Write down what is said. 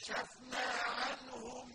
فَكَشَفْنَا عَنْهُ